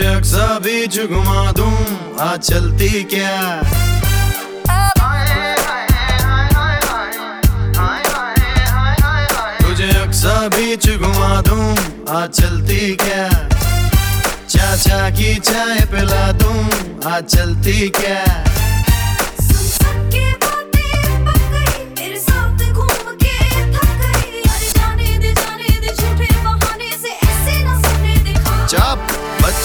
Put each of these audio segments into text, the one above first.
अक्सा भी जुगमा दूँ आ चलती क्या? तुझे भी चुगमा दूँ, आज चलती क्या? चाचा की चाय पिला दूँ, आज चलती क्या?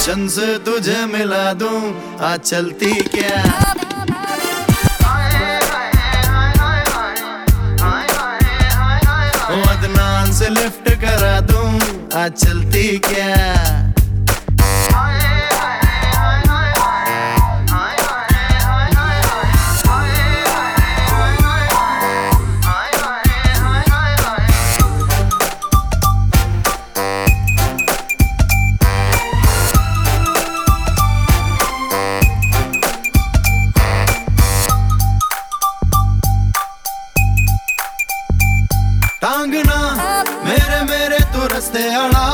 बच्चन से तुझे मिला दूँ, आ चलती क्या? अदनान से लिफ्ट करा दूँ, आ चलती क्या? टांगना। मेरे मेरे तू रस्ते अड़ा।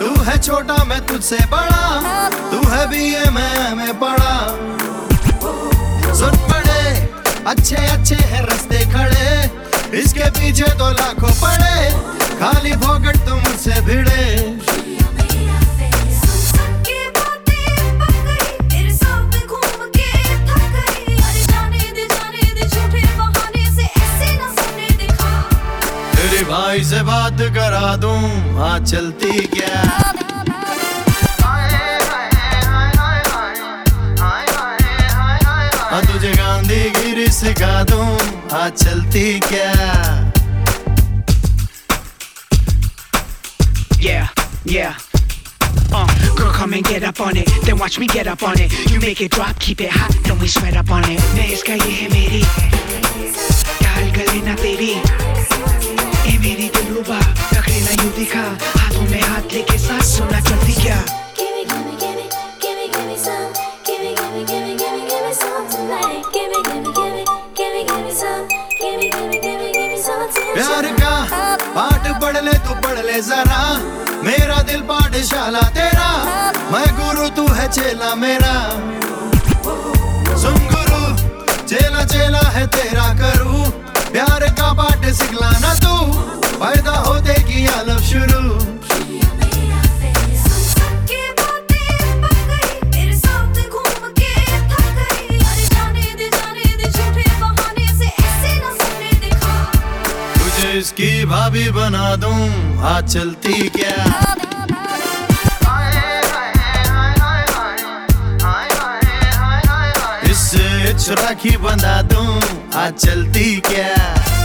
तू है छोटा, मैं तुझसे बड़ा। तू है भी ये मैं मैं बड़ा। सुन पड़े, अच्छे अच्छे है रस्ते खड़े। इसके पीछे तो लाखों पड़े। खाली भोगट तुम मुझसे भिड़े। भाई से बात करा दूँ आ चलती क्या आ तुझे गांधी गिरी सिखा दूँ आ चलती क्या Yeah, yeah. Uh, girl, come and get up on it. Then watch me get up on it. You make it drop, keep it hot, then we sweat up on it. मैं इसका ये है मेरी डाल गले ना तेरी दिखा। हाथों में हाथ लेके साथ सोना चलती क्या? प्यार का पाठ पढ़ ले तो पढ़ ले जरा। मेरा दिल पाठशाला तेरा। मैं गुरु तू है चेला मेरा। सुन गुरु चेला चेला है तेरा करू। प्यार का पाठ सिखलाना तो। आलम शुरू इसकी भाभी बना दूँ। आ चलती क्या? इससे राखी बना दूँ। आज चलती क्या?